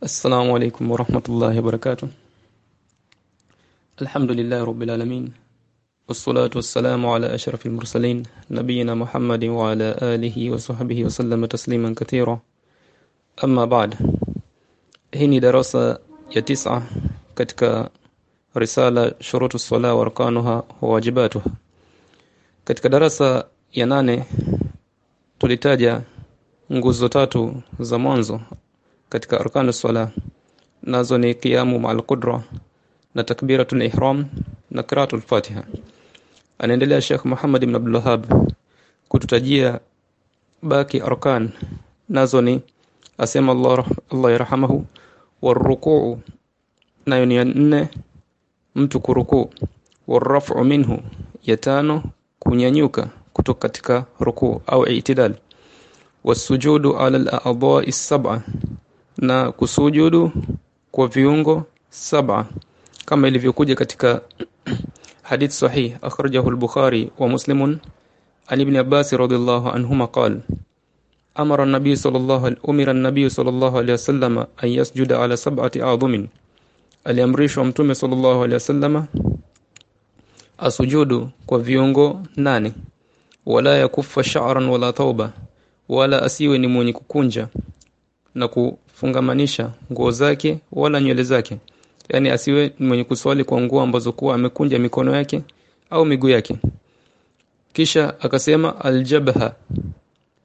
السلام عليكم ورحمة الله وبركاته. الحمد لله رب العالمين والصلاة والسلام على أشرف المرسلين نبينا محمد وعلى آله وصحبه وسلم تسليما كثيرا. أما بعد هني دراسة يتسعة katika risala shurutu sala wa arkanuha wa wajibatuha katika darasa ya nane tulitaja katika arkanu sala nazo ni qiyamu ma'al qudra na takbiratul ihram na qiraatul fatiha. Anaendelea Sheikh Muhammad ibn Abdul Wahhab kututajia baki arkan. Nazo ni asema Allah Allah yarhamahu warukuu nayo nne mtu kurukuu warafu minhu ya kunyanyuka kutoka katika rukuu au itidal. Wasujudu ala al-a'dha'i na kusujudu kwa viungo saba kama ilivyokuja katika hadith sahih akhrajahu al-Bukhari wa Muslimun. An ibn Abbas radhiyallahu anhuma qala amara an-nabiy sallallahu alayhi umira an-nabiy sallallahu alayhi wasallam an yasjuda ala sab'ati a'dhumin. Aliamrishwa mtume sallallahu alayhi wasallam asujudu kwa viungo nane. Wala yakuffa sha'ran wala tauba wala asiwe ni mwenye kukunja na kufungamanisha nguo zake wala nywele zake. Yani asiwe mwenye kuswali kwa nguo ambazo kuwa amekunja mikono yake au miguu yake. Kisha akasema aljabha.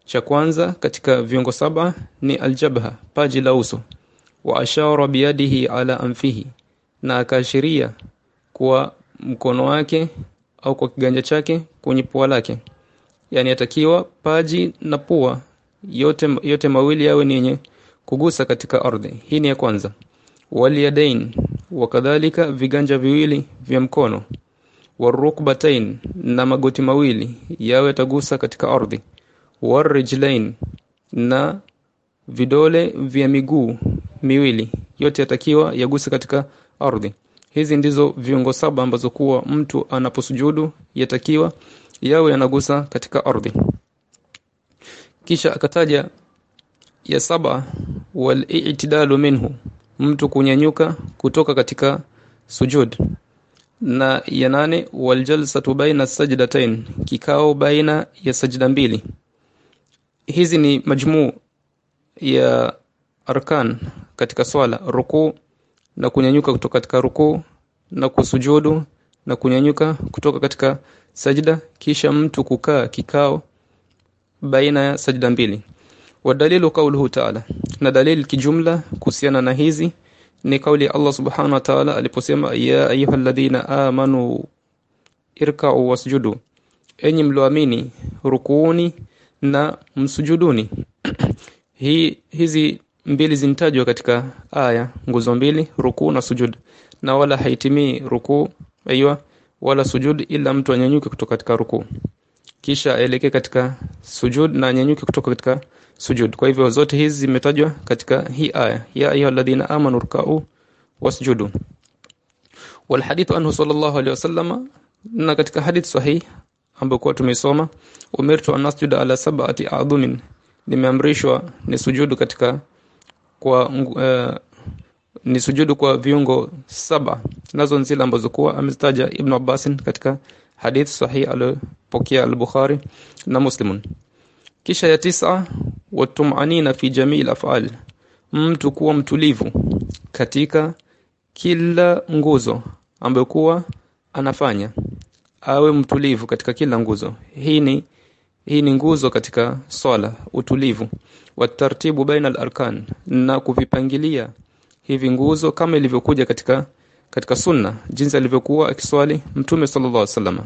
Cha kwanza katika viungo saba ni aljabha paji la uso. Wa ashara biyadihi ala anfihi. Na akaashiria kwa mkono wake au kwa kiganja chake kwenye pua lake. Yani atakiwa paji na pua yote yote mawili yawe ni yenye kugusa katika ardhi. Hii ni ya kwanza. Waliyadain wakadhalika viganja viwili vya mkono. Warukbatain na magoti mawili yawe tagusa katika ardhi. Warijlain na vidole vya miguu miwili. Yote yatakiwa yaguse katika ardhi. Hizi ndizo viungo saba ambazo kuwa mtu anaposujudu yatakiwa yawe yanagusa katika ardhi. Kisha akataja ya saba wal i'tidalu minhu mtu kunyanyuka kutoka katika sujud. Na ya nane wal jalsatu baina sajdatain kikao baina ya sajda mbili. Hizi ni majmuu ya arkan katika swala ruku na kunyanyuka kutoka katika ruku na kusujudu na kunyanyuka kutoka katika sajda kisha mtu kukaa kikao baina ya sajda mbili wadalilu kauluhu ta'ala. Na dalil kijumla kuhusiana na hizi ni kauli Allah subhanahu wa ta'ala aliposema ya ayyuhalladhina amanu irka'u wasjudu. Enyi mloamini rukuuni na msujuduni. Hii hizi mbili zinatajwa katika aya nguzo mbili rukuu na sujud. Na wala haitimii rukuu aiywa wala sujud ila mtu anyanyuke kutoka katika rukuu. Kisha aelekee katika sujud na anyanyuke kutoka katika sujud. Kwa hivyo zote hizi zimetajwa katika hii aya. Ya ayyuhalladhina amanu ruk'u wasjudu. Wal hadith anhu sallallahu alayhi wasallam na katika hadith sahih ambayo kwa tumesoma umirtu an nasjuda ala sab'ati a'dhumin nimeamrishwa ni sujudu katika kwa uh, ni sujudu kwa viungo saba. Nazo nzile ambazo kuwa amezitaja Ibn Abbas katika hadith sahih aliyopokea al-Bukhari na Muslimun kisha ya tisa watumanina fi jamii al-af'al. Mtu kuwa mtulivu katika kila nguzo ambayo kuwa anafanya. Awe mtulivu katika kila nguzo. Hii ni hii ni nguzo katika swala utulivu. Watartibu baina al-arkan na kuvipangilia hivi nguzo kama ilivyokuja katika katika sunna. Jinsi alivyokuwa akiswali mtume sallallahu alaihi wasallam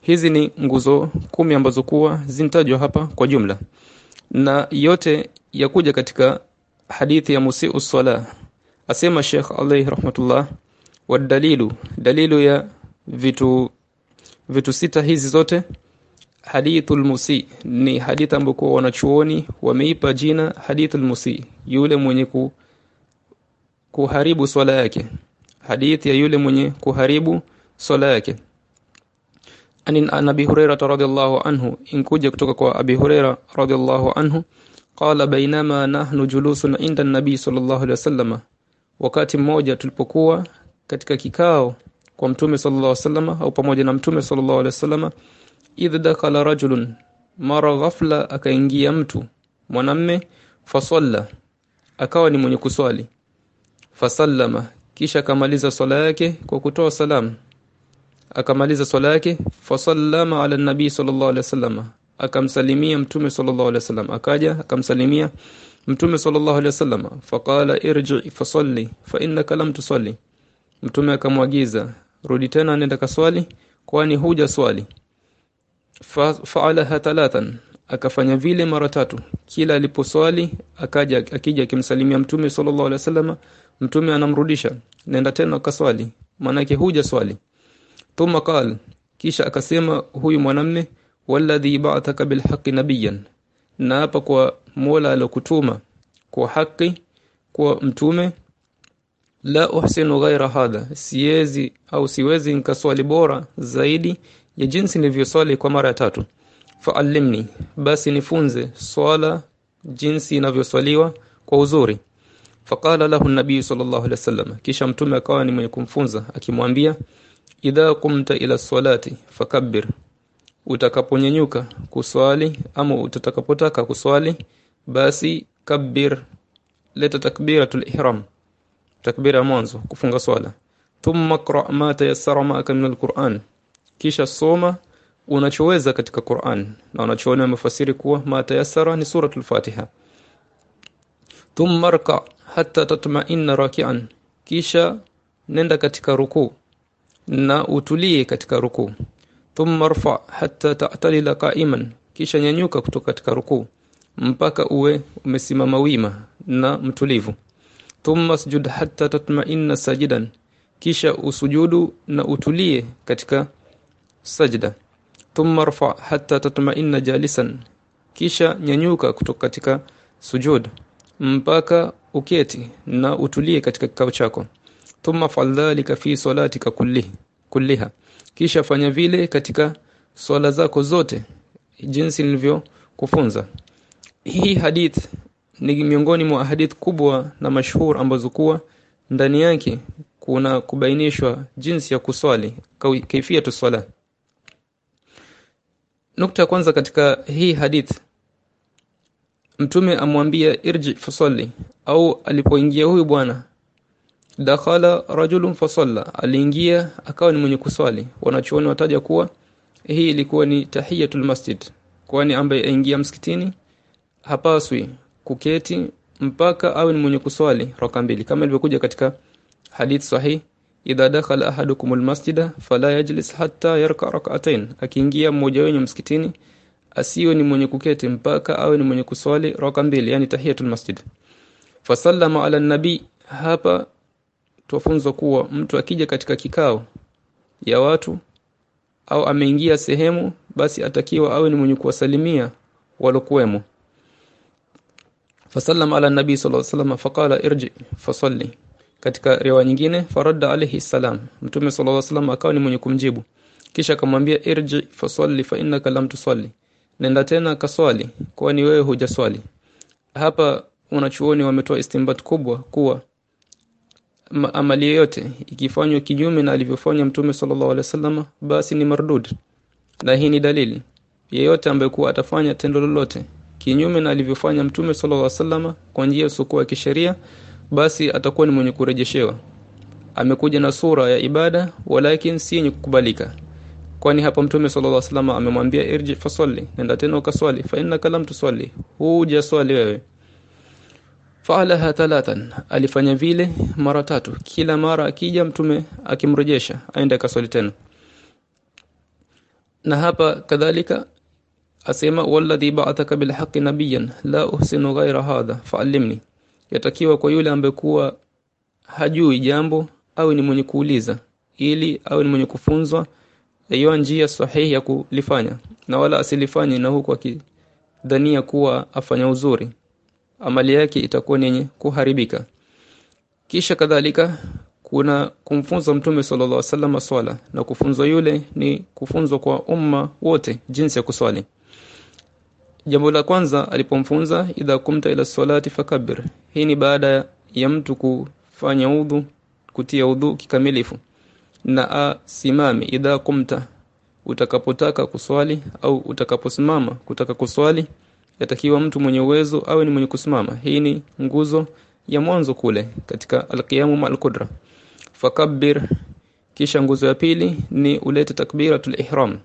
hizi ni nguzo kumi ambazo kuwa zinatajwa hapa kwa jumla. Na yote yakuja katika hadithi ya musiu sala asema Sheikh alayhi rahmatullah wadalilu dalilu. Ya vitu vitu sita hizi zote hadithul musi. Ni hadithi ambayo wanachuoni wameipa jina hadithul musi. Yule mwenye ku, kuharibu swala yake. Hadithi ya yule mwenye kuharibu swala yake an abi Huraira radhiyallahu anhu inkuja kutoka kwa abi Huraira radhiyallahu anhu qala bainama nahnu julusun inda nabii sallallahu alaihi wasallam wakati mmoja tulipokuwa katika kikao kwa mtume sallallahu alaihi wasallam au pamoja na mtume sallallahu alaihi wasallam idh dakala rajulun mara ghafla akaingia mtu mwanamme fasalla akawa ni mwenye kuswali. Fasallama kisha akamaliza swala yake kwa kutoa salamu akamaliza swala yake fasallama ala nabii sallallahu alaihi wasallam akamsalimia mtume sallallahu alaihi wasallam akaja akamsalimia mtume sallallahu alaihi wasallam faqala irji fasalli fa innaka lam tusalli. Mtume akamwagiza rudi tena nenda kaswali kwani huja swali. Fa faalaha talatan akafanya vile mara tatu. Kila aliposwali akaja akija akimsalimia mtume sallallahu alaihi wasallam mtume anamrudisha nenda tena kaswali. Maana huja swali thumma قال kisha akasema huyu mwanamme walladhi ba'athaka bilhaqqi nabiyan na hapa kwa Mola alokutuma kwa haki kwa mtume la uhsinu ghaira hadha. Siwezi au siwezi nikaswali bora zaidi ya jinsi nilivyoswali kwa mara tatu. Fa'allimni basi nifunze swala jinsi inavyoswaliwa kwa uzuri. Faqala lahu an-nabiy sallallahu alaihi wasallam kisha mtume akawa ni mwenye kumfunza akimwambia idha kumta ila salati fakabbir. Utakaponyanyuka kuswali ama utakapotaka kuswali basi kabbir leta takbiratul ihram takbira mwanzo kufunga swala. Thumma qra ma tayassara ma'aka min alquran. Kisha soma unachoweza katika Qur'an na unachoona mafasiri kuwa ma tayassara ni suratul Fatiha. Thumma rka hatta tatma'inna raki'an. Kisha nenda katika ruku na utulie katika ruku thumma rfa hatta ta'tadila qa'iman. Kisha nyanyuka kutoka katika ruku mpaka uwe umesimama wima na mtulivu. Thumma sujud hatta tatma'inna sajidan. Kisha usujudu na utulie katika sajda. Thumma rfa hatta tatma'inna jalisan. Kisha nyanyuka kutoka katika sujud mpaka uketi na utulie katika kikao chako thumma fa'al dhalika fi salatika kullihi kulliha. Kisha fanya vile katika swala zako zote jinsi nilivyo kufunza. Hii hadith ni miongoni mwa hadith kubwa na mashhur ambazo kuwa ndani yake kuna kubainishwa jinsi ya kuswali kaifia swala. Nukta kwanza katika hii hadith mtume amwambia irji fasalli au alipoingia huyu bwana dakhala rajulun fasalla aliingia akawa ni mwenye kuswali. Wanachuoni wataja kuwa hii ilikuwa ni tahiyatul masjid. Kwani ambaye aingia msikitini hapaswi kuketi mpaka awe ni mwenye kuswali raka mbili. Kama ilivyokuja katika hadith sahih idha dakhala ahadukum almasjida fala yajlis hatta yarka rak'atayn. Akiingia mmoja wenu msikitini asiwe ni mwenye kuketi mpaka awe ni mwenye kuswali raka mbili yani tahiyatul masjid. Fasallama ala nabi hapa tufunzwa kuwa mtu akija katika kikao ya watu au ameingia sehemu basi atakiwa awe ni mwenye kuwasalimia walokuwemo fasallama ala nabi sallallahu alaihi wasallam faqala irji fasalli. Katika riwaya nyingine faradda alayhi salam. Mtume sallallahu alaihi wasallam akawa ni mwenye kumjibu. Kisha akamwambia irji fasalli fa innaka lam tusalli. Nenda tena kaswali kwani wewe hujaswali. Hapa wanachuoni wametoa istimbat kubwa kuwa amali yoyote ikifanywa kinyume na alivyofanya mtume sallallahu alaihi wasallam basi ni mardud. Na hii ni dalili. Yeyote ambaye kuwa atafanya tendo lolote kinyume na alivyofanya mtume sallallahu alaihi wasallam kwa njia ya kisheria basi atakuwa ni mwenye kurejeshewa. Amekuja na sura ya ibada walakin si yenye kukubalika. Kwani hapa mtume sallallahu alaihi wasallam amemwambia irji fasalli nenda tena ukaswali. Fa innaka lam tusalli. Huja swali wewe faalaha thalathan alifanya vile mara tatu. Kila mara akija mtume akimrejesha aende akaswali tena. Na hapa kadhalika asema walladhi ba'athaka bilhaqqi nabiyan la uhsinu ghayra hadha fa'allimni. Yatakiwa kwa yule ambaye kuwa hajui jambo au ni mwenye kuuliza ili au ni mwenye kufunzwa hiyo njia sahihi ya kulifanya na wala asilifanye na huku akidhania kuwa afanya uzuri amali yake itakuwa yenye kuharibika. Kisha kadhalika kuna kumfunza mtume sallallahu alaihi wasallam swala na kufunzwa yule ni kufunzwa kwa umma wote jinsi ya kuswali. Jambo la kwanza alipomfunza idha kumta ila salati fakabir hii ni baada ya mtu kufanya udhu kutia udhu kikamilifu na asimame. Idha kumta utakapotaka kuswali au utakaposimama kutaka kuswali yatakiwa mtu mwenye uwezo awe ni mwenye kusimama. Hii ni nguzo ya mwanzo kule katika alqiyamu mal qudra. Fakabbir kisha nguzo ya pili ni ulete takbiratul ihram.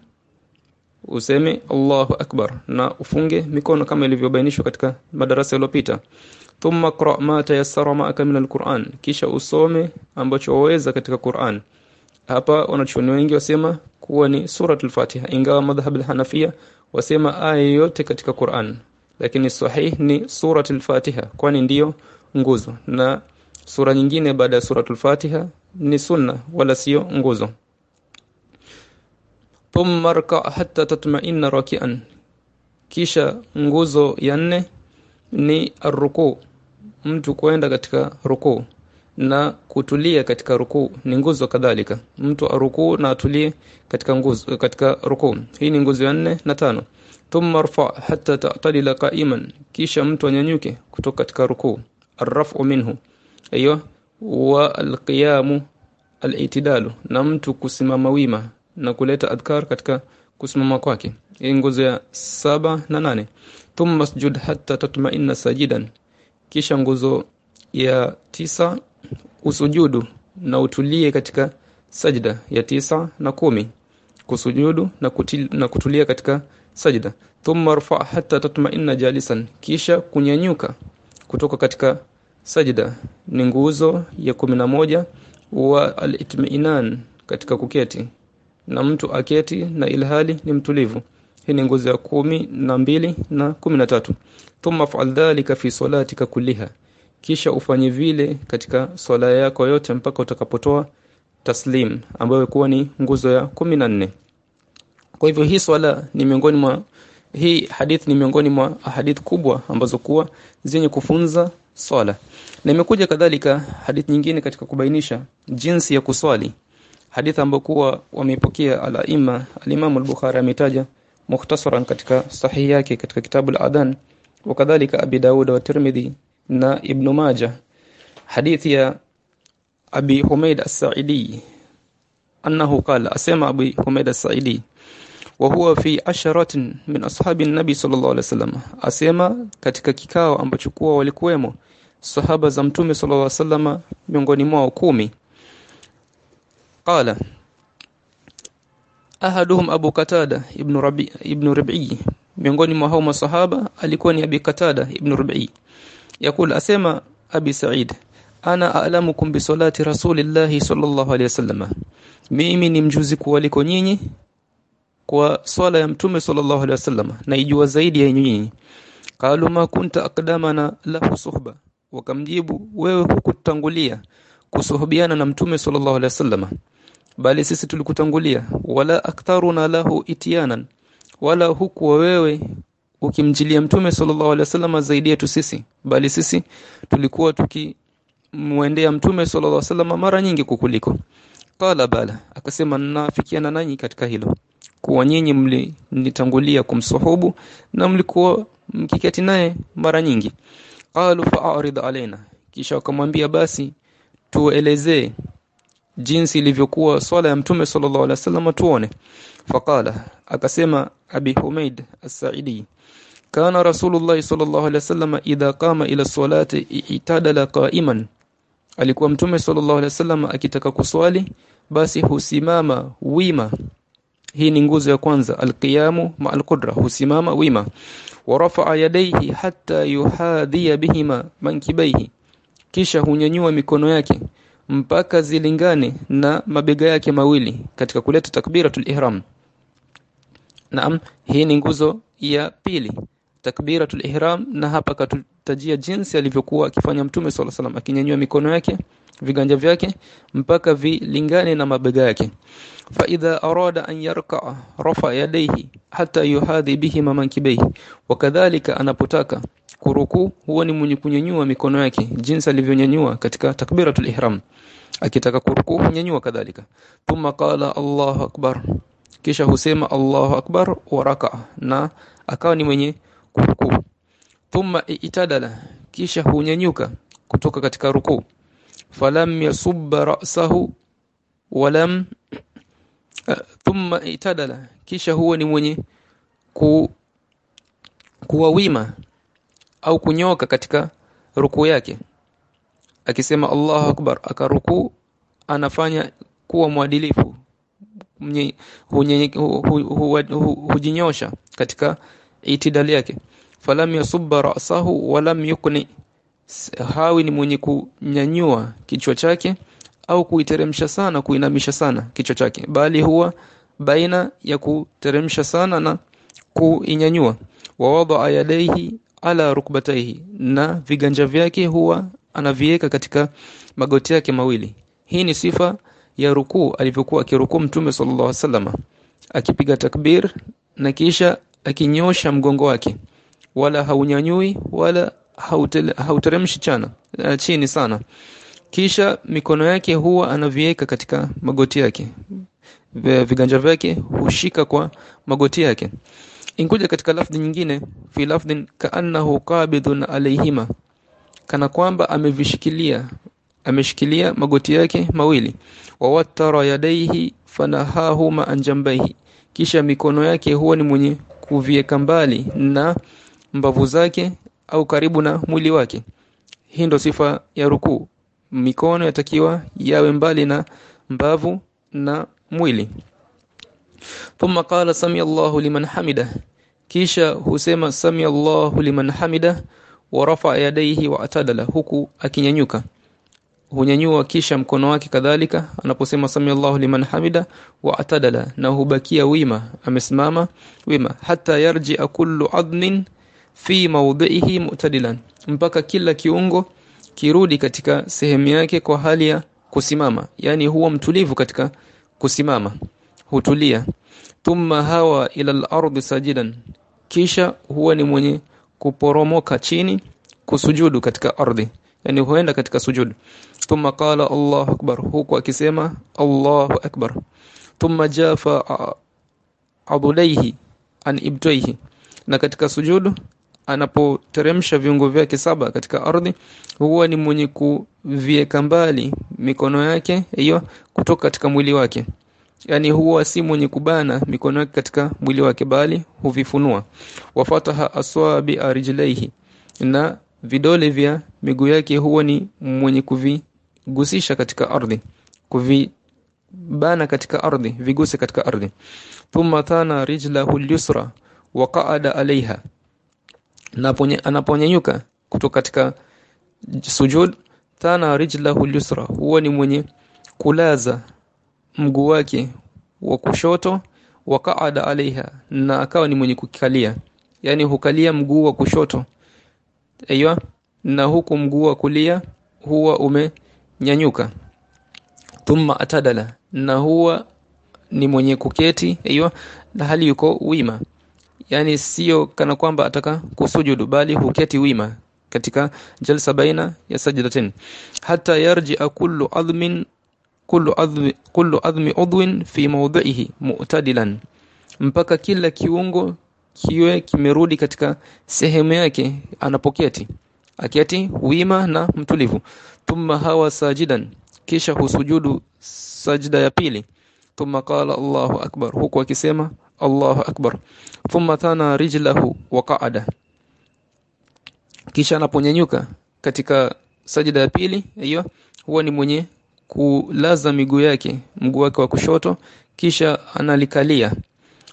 Useme Allahu akbar na ufunge mikono kama ilivyobainishwa katika madarasa yaliyopita. Thumma qra ma tayassara ma'aka min alquran. Kisha usome ambacho waweza katika Qur'an. Hapa wanachuoni wengi wasema kuwa ni suratul Fatiha ingawa madhhab al-Hanafia wasema aya yote katika Qur'an. Lakini sahih ni suratul Fatiha kwani ndiyo nguzo. Na sura nyingine baada ya suratul Fatiha ni sunna wala sio nguzo. Thumma rka hatta tatma'inna raki'an. Kisha nguzo ya nne ni arruku mtu kwenda katika ruku na kutulia katika rukuu. Ni nguzo kadhalika. Mtu arukuu na atulie katika nguzo katika ruku hii ni nguzo ya nne na tano. Thumma rfa hatta ta'tadila qa'iman. Kisha mtu anyanyuke kutoka katika ruku arrafu minhu. Ayo wa alqiyamu alitidalu. Na mtu kusimama wima na kuleta adhkar katika kusimama kwake. Hii nguzo ya saba na nane. Thumma sujud hatta tatma'inna sajidan. Kisha nguzo ya tisa usujudu na utulie katika sajda ya tisa na kumi. Kusujudu na, kutil, na kutulia katika sajda. Thumma rfa hatta tatma'inna jalisan. Kisha kunyanyuka kutoka katika sajda. Ni nguzo ya kumi na moja. Wa al-itminan katika kuketi. Na mtu aketi na ilhali ni mtulivu. Hii ni nguzo ya kumi na mbili na kumi na tatu. Thumma fa'al dhalika fi salatika kulliha kisha ufanye vile katika swala yako yote mpaka utakapotoa taslim ambayo kuwa ni nguzo ya kumi na nne. Kwa hivyo hii swala ni miongoni mwa hii hadith ni miongoni mwa hadith kubwa ambazo kuwa zenye kufunza swala. Na imekuja kadhalika hadith nyingine katika kubainisha jinsi ya kuswali. Hadith ambayo kuwa wameipokea alaima alimamu al-Imam al-Bukhari ametaja mukhtasaran katika sahihi yake katika kitabu al-Adhan wakadhalika Abi Dawud wa Tirmidhi na Ibn Majah. Hadithi ya Abi Humaid as-Sa'idi. Annahu qala asema Abi Humaid as-Sa'idi wa huwa fi asharatin min ashabi nabi sallallahu alaihi wasallam. Asema katika kikao ambacho kuwa walikuwemo sahaba za mtume sallallahu alaihi wasallam miongoni mwao kumi. Qala ahaduhum abu katada ibn rabi ibn rabi miongoni mwa hao masahaba alikuwa ni abi katada ibn rabi yakul asema abi sa'id ana a'lamukum bi salati rasulillahi sallallahu alaihi wasallam. Mimi ni mjuzi kuwaliko nyinyi kwa swala ya mtume sallallahu alaihi wasallam naijua zaidi ya nyinyi. Qalu ma kunta aqdamana lahu suhba. Wakamjibu wewe hukutangulia kusuhubiana na mtume sallallahu عليه wasallam bali sisi tulikutangulia. Wala aktharuna lahu itiyanan wala hukuwa wewe ukimjilia mtume sallallahu alaihi wasallam zaidi yetu sisi bali sisi tulikuwa tukimwendea mtume sallallahu alaihi wasallam mara nyingi kukuliko. Qala bala akasema nafikiana nanyi katika hilo kuwa nyinyi mlinitangulia kumsuhubu na mlikuwa mkiketi naye mara nyingi. Qalu fa'rid alaina kisha wakamwambia basi tuelezee jinsi ilivyokuwa swala ya mtume sallallahu alaihi wasallam tuone faqala akasema abi humaid as-sa'idi kana rasulullah sallallahu alaihi wasallam idha qama ila salati itadala qa'iman. Alikuwa mtume sallallahu alaihi wasallam akitaka kuswali basi husimama wima. Hii ni nguzo ya kwanza alqiyamu ma alqudra husimama wima. Wa rafa'a yadayhi hatta yuhadhiya bihima mankibaihi. Kisha hunyanyua mikono yake mpaka zilingane na mabega yake mawili katika kuleta takbiratul ihram Naam hii ni nguzo ya pili takbiratul ihram na hapa katutajia jinsi alivyokuwa akifanya mtume swalla salam akinyanyua mikono yake viganja vyake mpaka vilingane na mabega yake. Fa idha arada an yarka rafa yadayhi hata yuhadhi bihi mankibaihi wakadhalika anapotaka kuruku huwa ni mwenye kunyanyua mikono yake jinsi alivyonyanyua katika takbiratul ihram. Akitaka kuruku nyanyua kadhalika. Thumma qala Allahu akbar kisha husema Allahu akbar wa raka na akawa ni mwenye kurukuu. Thumma itadala kisha hunyanyuka kutoka katika rukuu. Falam yasubba ra'sahu walam uh, thumma itadala kisha huwa ni mwenye ku kuwa wima au kunyoka katika rukuu yake. Akisema Allahu akbar akaruku anafanya kuwa mwadilifu hujinyosha katika itidali yake. Falam yasubba ra'sahu walam yukni. Hawi ni mwenye kunyanyua kichwa chake au kuiteremsha sana kuinamisha sana kichwa chake. Bali huwa baina ya kuteremsha sana na kuinyanyua. Wa wada yadaihi ala rukbataihi na viganja vyake huwa anaviweka katika magoti yake mawili. Hii ni sifa ya rukuu alivyokuwa akirukuu mtume sallallahu alaihi wasallam akipiga takbir na kisha akinyosha mgongo wake. Wala haunyanyui wala hauteremshi chana chini sana. Kisha mikono yake huwa anaviweka katika magoti yake. Viganja vyake hushika kwa magoti yake. Inkuja katika lafdhi nyingine fi lafdhin kaannahu qabidun alayhima kana kwamba amevishikilia ameshikilia magoti yake mawili wawattara yadaihi fanahahuma anjambaihi kisha mikono yake huwa ni mwenye kuvieka mbali na mbavu zake au karibu na mwili wake. Hii ndo sifa ya rukuu. Mikono yatakiwa yawe mbali na mbavu na mwili. Thumma qala sami Allahu liman hamida. Kisha husema sami Allahu liman hamida wa rafa yadaihi wa atadala huku akinyanyuka hunyanyua kisha mkono wake kadhalika anaposema sami Allahu liman hamida wa atadala na hubakia wima amesimama wima. Hata yarji kullu adnin fi mawdhihi mu'tadilan mpaka kila kiungo kirudi katika sehemu yake kwa hali ya kusimama. Yani huwa mtulivu katika kusimama hutulia. Thumma hawa ila al-ardi sajidan kisha huwa ni mwenye kuporomoka chini kusujudu katika ardhi. Yani huenda katika sujudu thumma qala Allahu akbar huku akisema Allahu akbar. Thumma jafa adulaihi an ibtaihi na katika sujudu anapoteremsha viungo vyake saba katika ardhi huwa ni mwenye kuvieka mbali mikono yake hiyo kutoka katika mwili wake. Yani huwa si mwenye kubana mikono yake katika mwili wake bali huvifunua. Wafataha aswabi arijlaihi na vidole vya miguu yake huwa ni mwenye kuvigusisha katika ardhi kuvibana katika ardhi viguse katika ardhi. Thumma tana rijlahu al-yusra wa qa'ada alaiha anaponyanyuka kutoka katika sujud tana rijlahu al-yusra. Huwa ni mwenye kulaza mguu wake wa kushoto wa qa'ada alaiha na akawa ni mwenye kukalia. Yani hukalia mguu wa kushoto. Aiyo na huku mguu wa kulia huwa umenyanyuka thumma atadala. Na huwa ni mwenye kuketi aiyo na hali yuko wima. Yani sio kana kwamba ataka kusujudu bali huketi wima katika jalsa baina ya sajdatain. Hata yarji kullu admin kullu admi kullu admi udwin fi mawdhihi mu'tadilan. Mpaka kila kiungo kiwe kimerudi katika sehemu yake anapoketi. Aketi wima na mtulivu thumma hawa sajidan kisha husujudu sajda ya pili. Thumma qala Allahu akbar huku akisema Allahu akbar. Thumma thana rijlahu wa qa'ada. Kisha anaponyanyuka katika sajda ya pili hiyo huwa ni mwenye kulaza miguu yake mguu wake wa kushoto kisha analikalia.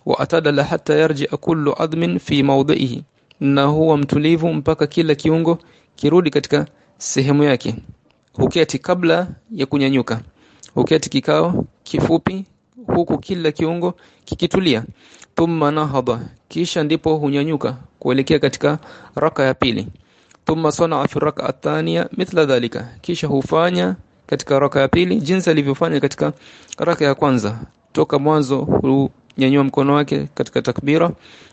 Wa atadala hatta yarji kullu admin fi mawdhihi na huwa mtulivu mpaka kila kiungo kirudi katika sehemu yake huketi kabla ya kunyanyuka. Huketi kikao kifupi huku kila kiungo kikitulia. Thumma nahada kisha ndipo hunyanyuka kuelekea katika raka ya pili. Thumma sanaa fi raka athania mithla dhalika. Kisha hufanya katika raka ya pili jinsi alivyofanya katika raka ya kwanza. Toka mwanzo hunyanyua mkono wake katika takbira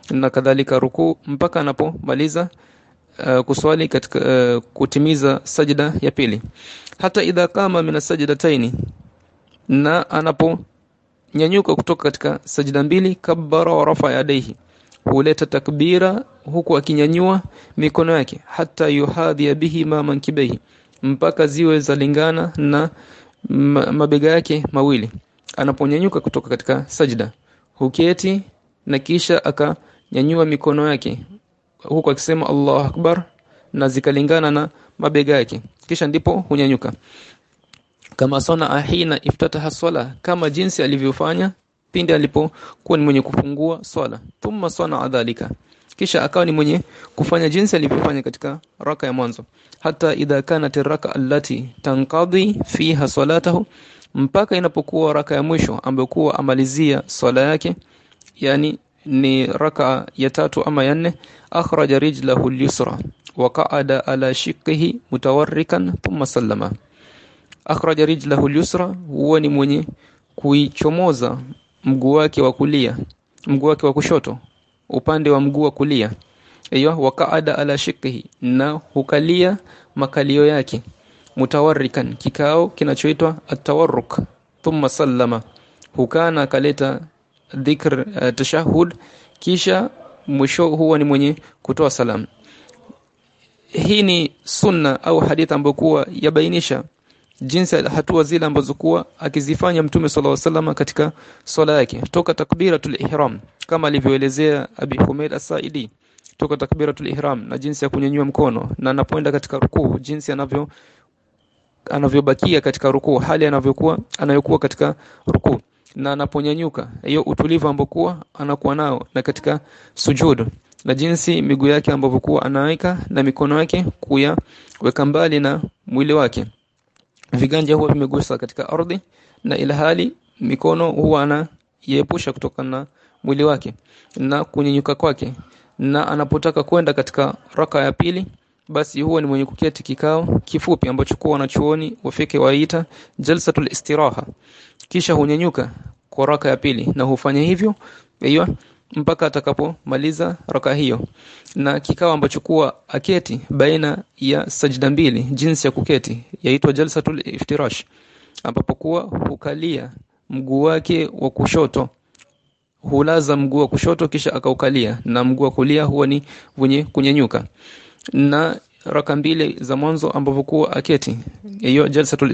na kadhalika ruku mpaka anapomaliza uh, kuswali katika uh, kutimiza sajda ya pili. Hata idha kama mina sajdataini na anapo nyanyuka kutoka katika sajda mbili kabbara wa rafa yadaihi huleta takbira huku akinyanyua mikono yake hata yuhadhi bihi ma mankibaihi mpaka ziwe zalingana na mabega yake mawili. Anaponyanyuka kutoka katika sajda huketi na kisha akanyanyua mikono yake huku akisema Allahu akbar na zikalingana na mabega yake. Kisha ndipo hunyanyuka. Kama sona ahina iftataha swala kama jinsi alivyofanya pindi alipokuwa ni mwenye kufungua swala. Thumma sana adhalika kisha akawa ni mwenye kufanya jinsi alivyofanya katika raka ya mwanzo. Hata idha kana raka allati tanqadi fiha salatahu mpaka inapokuwa raka ya mwisho ambayo kuwa amalizia swala yake yani ni raka ya tatu ama ya nne akhraja rijlahu al-yusra wa qa'ada ala shiqihi mutawarrikan thumma sallama. Akhraja rijlahu al-yusra huwa ni mwenye kuichomoza mguu wake wa kulia mguu wake wa kushoto upande wa mguu wa kulia. Hiyo wakaada ala shikihi na hukalia makalio yake mutawarrikan kikao kinachoitwa atawarruk thumma sallama. Hukana kaleta dhikr uh, tashahud kisha mwisho huwa ni mwenye kutoa salamu hii ni sunna au hadith ambayo kuwa yabainisha jinsi hatua zile ambazo kuwa akizifanya mtume sallallahu alaihi wasallam katika swala yake. Toka takbiratul ihram kama alivyoelezea Abi Humaid As-Sa'idi toka takbiratul ihram na jinsi ya kunyanyua mkono na anapoenda katika rukuu jinsi anavyo anavyobakia katika rukuu hali anavyokuwa anayokuwa katika rukuu na anaponyanyuka. Hiyo utulivu ambokuwa anakuwa nao na katika sujudu. Na jinsi miguu yake ambavyokuwa anaweka na mikono yake kuyaweka mbali na mwili wake. Viganja huwa vimegusa katika ardhi na ilhali mikono huwa anaiepusha kutoka na mwili wake na kunyenyuka kwake. Na anapotaka kwenda katika raka ya pili basi huwa ni mwenye kuketi kikao kifupi ambacho kwa wanachuoni wafike waita jalsatul istiraha. Kisha hunyanyuka kwa raka ya pili na hufanya hivyo aiyo mpaka atakapomaliza raka hiyo. Na kikao ambacho kuwa aketi baina ya sajda mbili jinsi ya kuketi yaitwa jalsatul iftirash ambapo kuwa hukalia mguu wake wa kushoto hulaza mguu wa kushoto kisha akaukalia na mguu wa kulia huwa ni wenye kunyenyuka na raka mbili za mwanzo ambapo kuwa aketi. Hiyo jalsatul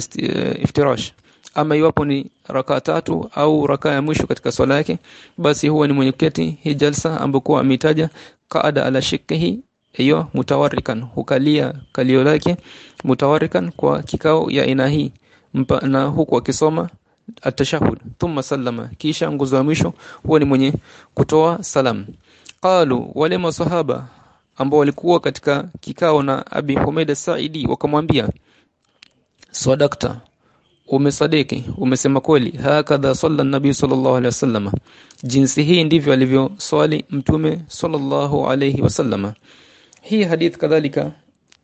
iftirash. Ama iwapo ni raka tatu au raka ya mwisho katika swala yake basi huwa ni mwenye kuketi hii jalsa ambayo ameitaja qaada ala shikhi hiyo mutawarrikan hukalia kalio lake mutawarrikan kwa kikao ya aina hii. Na huku akisoma atashahud thumma sallama. Kisha nguzo ya mwisho huwa ni mwenye kutoa salam. Qalu wale masahaba ambao walikuwa katika kikao na Abi Humaid Saidi wakamwambia sadakta umesadiki umesema kweli. Hakadha salla nabi sallallahu alaihi wasallam jinsi hii ndivyo alivyo alivyoswali mtume sallallahu alaihi wasallam hii hadith kadhalika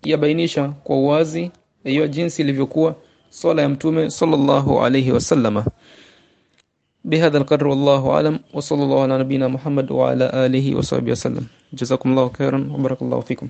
yabainisha kwa uwazi hiyo jinsi ilivyokuwa swala ya mtume sallallahu alaihi wasallam بهذا القدر والله أعلم. وصلى الله على نبينا محمد وعلى آله وصحبه وسلم. جزاكم الله خيرا وبارك الله فيكم.